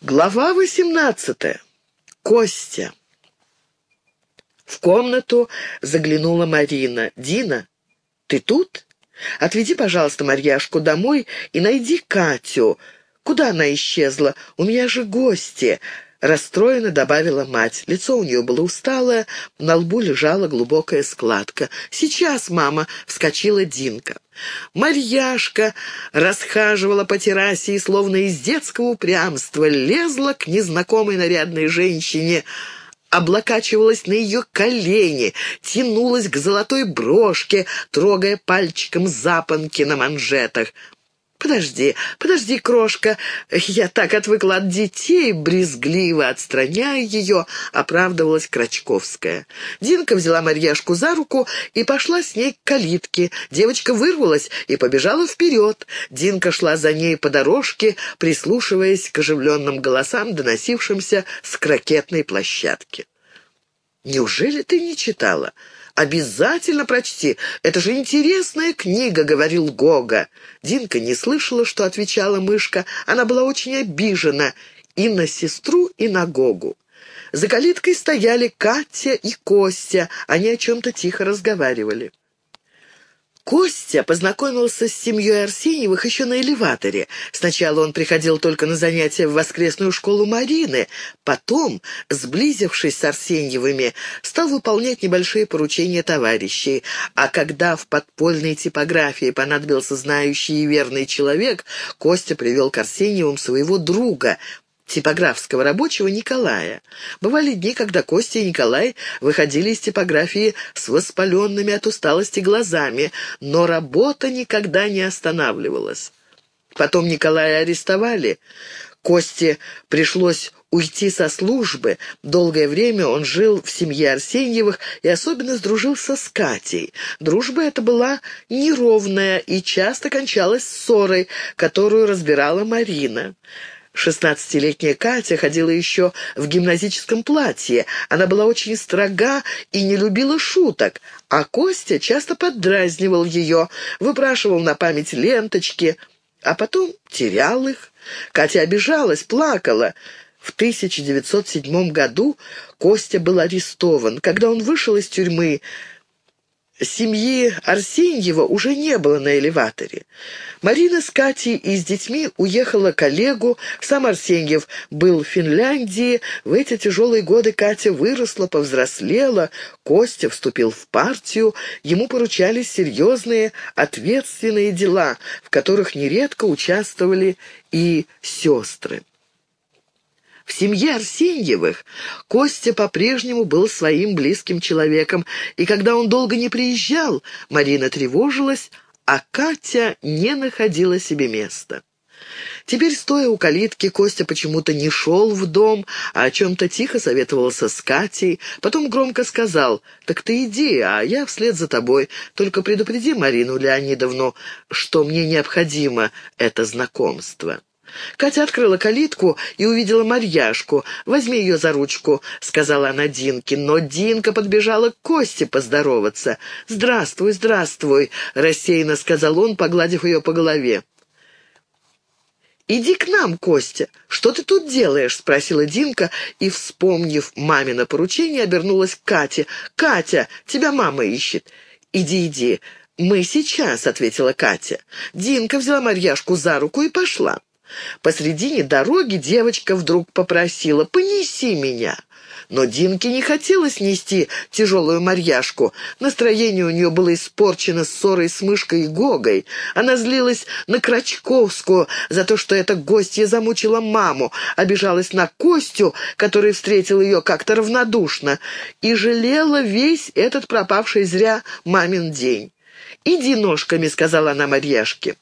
Глава восемнадцатая. Костя. В комнату заглянула Марина. «Дина, ты тут? Отведи, пожалуйста, Марьяшку домой и найди Катю. Куда она исчезла? У меня же гости». Расстроенно добавила мать. Лицо у нее было усталое, на лбу лежала глубокая складка. «Сейчас, мама!» — вскочила Динка. Марьяшка расхаживала по террасе и, словно из детского упрямства, лезла к незнакомой нарядной женщине — облокачивалась на ее колени, тянулась к золотой брошке, трогая пальчиком запонки на манжетах. «Подожди, подожди, крошка, я так отвыкла от детей», брезгливо отстраняя ее, оправдывалась Крачковская. Динка взяла Марьяшку за руку и пошла с ней к калитке. Девочка вырвалась и побежала вперед. Динка шла за ней по дорожке, прислушиваясь к оживленным голосам, доносившимся с крокетной площадки. «Неужели ты не читала?» «Обязательно прочти. Это же интересная книга», — говорил Гога. Динка не слышала, что отвечала мышка. Она была очень обижена и на сестру, и на Гогу. За калиткой стояли Катя и Костя. Они о чем-то тихо разговаривали. Костя познакомился с семьей Арсеньевых еще на элеваторе. Сначала он приходил только на занятия в воскресную школу Марины, потом, сблизившись с Арсеньевыми, стал выполнять небольшие поручения товарищей, а когда в подпольной типографии понадобился знающий и верный человек, Костя привел к Арсеньевым своего друга, типографского рабочего Николая. Бывали дни, когда Костя и Николай выходили из типографии с воспаленными от усталости глазами, но работа никогда не останавливалась. Потом Николая арестовали. Косте пришлось уйти со службы. Долгое время он жил в семье Арсеньевых и особенно сдружился с Катей. Дружба эта была неровная и часто кончалась ссорой, которую разбирала Марина. Шестнадцатилетняя Катя ходила еще в гимназическом платье. Она была очень строга и не любила шуток, а Костя часто поддразнивал ее, выпрашивал на память ленточки, а потом терял их. Катя обижалась, плакала. В 1907 году Костя был арестован. Когда он вышел из тюрьмы, Семьи Арсеньева уже не было на элеваторе. Марина с Катей и с детьми уехала к Олегу, сам Арсеньев был в Финляндии. В эти тяжелые годы Катя выросла, повзрослела, Костя вступил в партию, ему поручались серьезные, ответственные дела, в которых нередко участвовали и сестры. В семье Арсеньевых Костя по-прежнему был своим близким человеком, и когда он долго не приезжал, Марина тревожилась, а Катя не находила себе места. Теперь, стоя у калитки, Костя почему-то не шел в дом, а о чем-то тихо советовался с Катей. Потом громко сказал, «Так ты иди, а я вслед за тобой. Только предупреди Марину Леонидовну, что мне необходимо это знакомство». Катя открыла калитку и увидела Марьяшку. «Возьми ее за ручку», — сказала она Динке. Но Динка подбежала к Косте поздороваться. «Здравствуй, здравствуй», — рассеянно сказал он, погладив ее по голове. «Иди к нам, Костя. Что ты тут делаешь?» — спросила Динка и, вспомнив мамино поручение, обернулась к Кате. «Катя, тебя мама ищет. Иди, иди. Мы сейчас», — ответила Катя. Динка взяла Марьяшку за руку и пошла. Посредине дороги девочка вдруг попросила «понеси меня». Но Динке не хотелось нести тяжелую марьяшку. Настроение у нее было испорчено ссорой с мышкой и Гогой. Она злилась на Крачковскую за то, что эта гостья замучила маму, обижалась на Костю, который встретил ее как-то равнодушно, и жалела весь этот пропавший зря мамин день. «Иди ножками», — сказала она Марьяшке.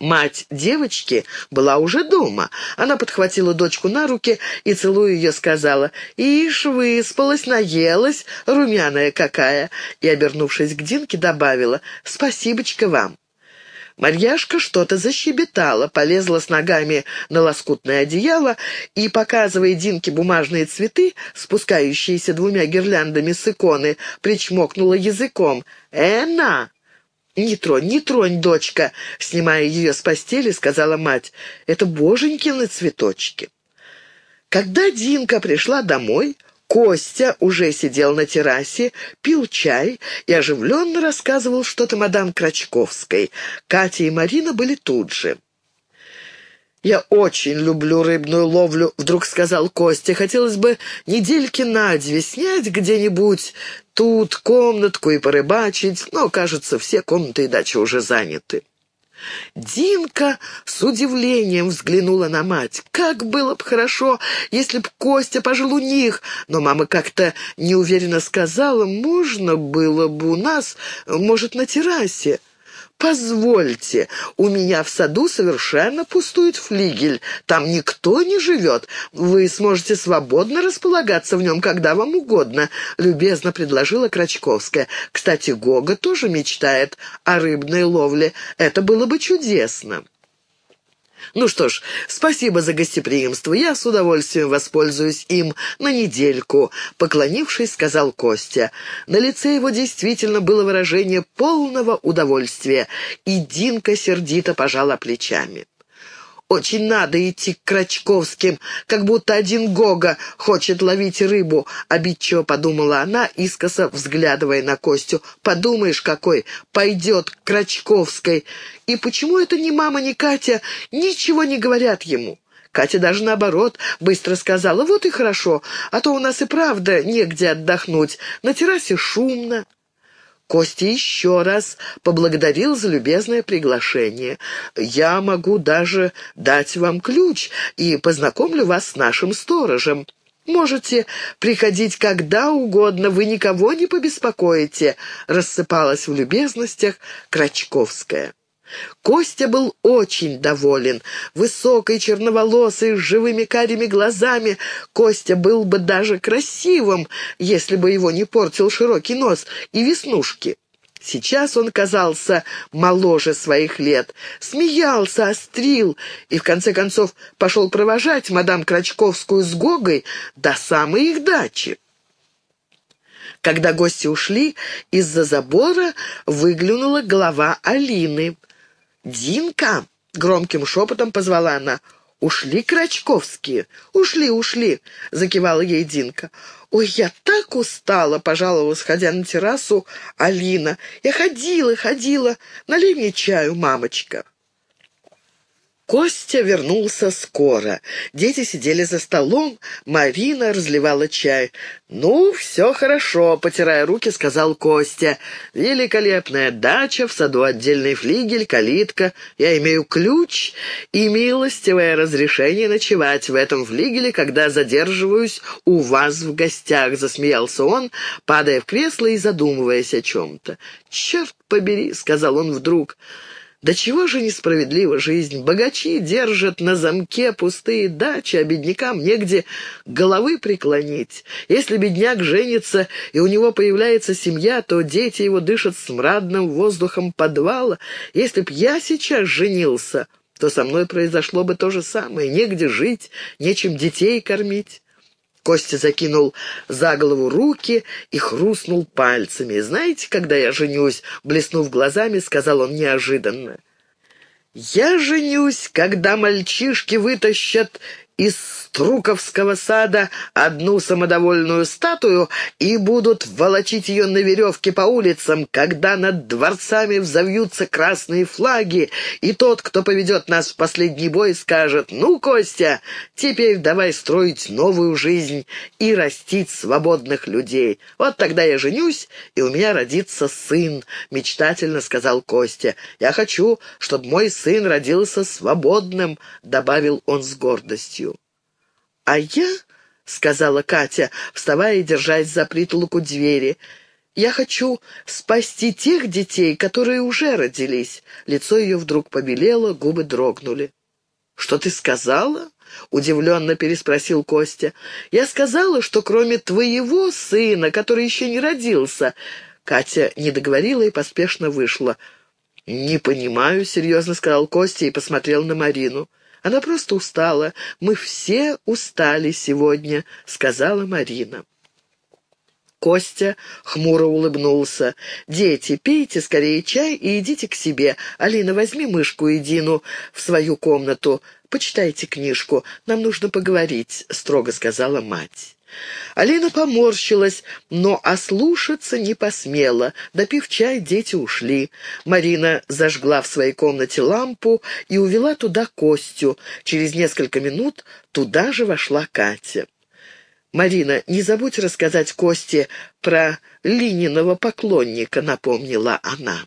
Мать девочки была уже дома. Она подхватила дочку на руки и, целуя ее, сказала, «Ишь, выспалась, наелась, румяная какая!» И, обернувшись к Динке, добавила, «Спасибочка вам!» Марьяшка что-то защебетала, полезла с ногами на лоскутное одеяло и, показывая Динке бумажные цветы, спускающиеся двумя гирляндами с иконы, причмокнула языком. «Эна!» «Не тронь, не тронь, дочка!» — снимая ее с постели, сказала мать. «Это боженькины цветочки». Когда Динка пришла домой, Костя уже сидел на террасе, пил чай и оживленно рассказывал что-то мадам Крачковской. Катя и Марина были тут же. «Я очень люблю рыбную ловлю», — вдруг сказал Костя. «Хотелось бы недельки на две снять где-нибудь тут комнатку и порыбачить, но, кажется, все комнаты и дачи уже заняты». Динка с удивлением взглянула на мать. Как было бы хорошо, если б Костя пожил у них, но мама как-то неуверенно сказала, можно было бы у нас, может, на террасе. «Позвольте, у меня в саду совершенно пустует флигель. Там никто не живет. Вы сможете свободно располагаться в нем, когда вам угодно», — любезно предложила Крачковская. «Кстати, Гога тоже мечтает о рыбной ловле. Это было бы чудесно». «Ну что ж, спасибо за гостеприимство. Я с удовольствием воспользуюсь им на недельку», — поклонившись, сказал Костя. На лице его действительно было выражение полного удовольствия, и Динка сердито пожала плечами. Очень надо идти к Крачковским, как будто один Гога хочет ловить рыбу», — обидчиво подумала она, искоса взглядывая на Костю. «Подумаешь, какой, пойдет к Крачковской. И почему это ни мама, ни Катя ничего не говорят ему?» Катя даже наоборот быстро сказала, «Вот и хорошо, а то у нас и правда негде отдохнуть. На террасе шумно». Костя еще раз поблагодарил за любезное приглашение. «Я могу даже дать вам ключ и познакомлю вас с нашим сторожем. Можете приходить когда угодно, вы никого не побеспокоите», — рассыпалась в любезностях Крачковская. Костя был очень доволен. Высокий, черноволосый, с живыми карими глазами. Костя был бы даже красивым, если бы его не портил широкий нос и веснушки. Сейчас он казался моложе своих лет, смеялся, острил и, в конце концов, пошел провожать мадам Крачковскую с Гогой до самой их дачи. Когда гости ушли, из-за забора выглянула голова Алины — «Динка!» — громким шепотом позвала она. «Ушли Крачковские?» «Ушли, ушли!» — закивала ей Динка. «Ой, я так устала!» — пожаловалась, ходя на террасу Алина. «Я ходила, ходила. Налей мне чаю, мамочка!» Костя вернулся скоро. Дети сидели за столом, Марина разливала чай. «Ну, все хорошо», — потирая руки, сказал Костя. «Великолепная дача, в саду отдельный флигель, калитка. Я имею ключ и милостивое разрешение ночевать в этом флигеле, когда задерживаюсь у вас в гостях», — засмеялся он, падая в кресло и задумываясь о чем-то. «Черт побери», — сказал он вдруг, — да чего же несправедлива жизнь? Богачи держат на замке пустые дачи, а беднякам негде головы преклонить. Если бедняк женится, и у него появляется семья, то дети его дышат смрадным воздухом подвала. Если б я сейчас женился, то со мной произошло бы то же самое. Негде жить, нечем детей кормить. Костя закинул за голову руки и хрустнул пальцами. «Знаете, когда я женюсь?» — блеснув глазами, сказал он неожиданно. «Я женюсь, когда мальчишки вытащат из Струковского сада одну самодовольную статую и будут волочить ее на веревке по улицам, когда над дворцами взовьются красные флаги, и тот, кто поведет нас в последний бой, скажет «Ну, Костя, теперь давай строить новую жизнь и растить свободных людей. Вот тогда я женюсь, и у меня родится сын», — мечтательно сказал Костя. «Я хочу, чтобы мой сын родился свободным», — добавил он с гордостью. «А я...» — сказала Катя, вставая и держась за притолоку двери. «Я хочу спасти тех детей, которые уже родились». Лицо ее вдруг побелело, губы дрогнули. «Что ты сказала?» — удивленно переспросил Костя. «Я сказала, что кроме твоего сына, который еще не родился...» Катя не договорила и поспешно вышла. «Не понимаю», — серьезно сказал Костя и посмотрел на Марину. Она просто устала. Мы все устали сегодня», — сказала Марина. Костя хмуро улыбнулся. «Дети, пейте скорее чай и идите к себе. Алина, возьми мышку и Дину в свою комнату. Почитайте книжку. Нам нужно поговорить», — строго сказала мать. Алина поморщилась, но ослушаться не посмела. Допив чай, дети ушли. Марина зажгла в своей комнате лампу и увела туда Костю. Через несколько минут туда же вошла Катя. «Марина, не забудь рассказать Косте про Лининого поклонника», — напомнила она.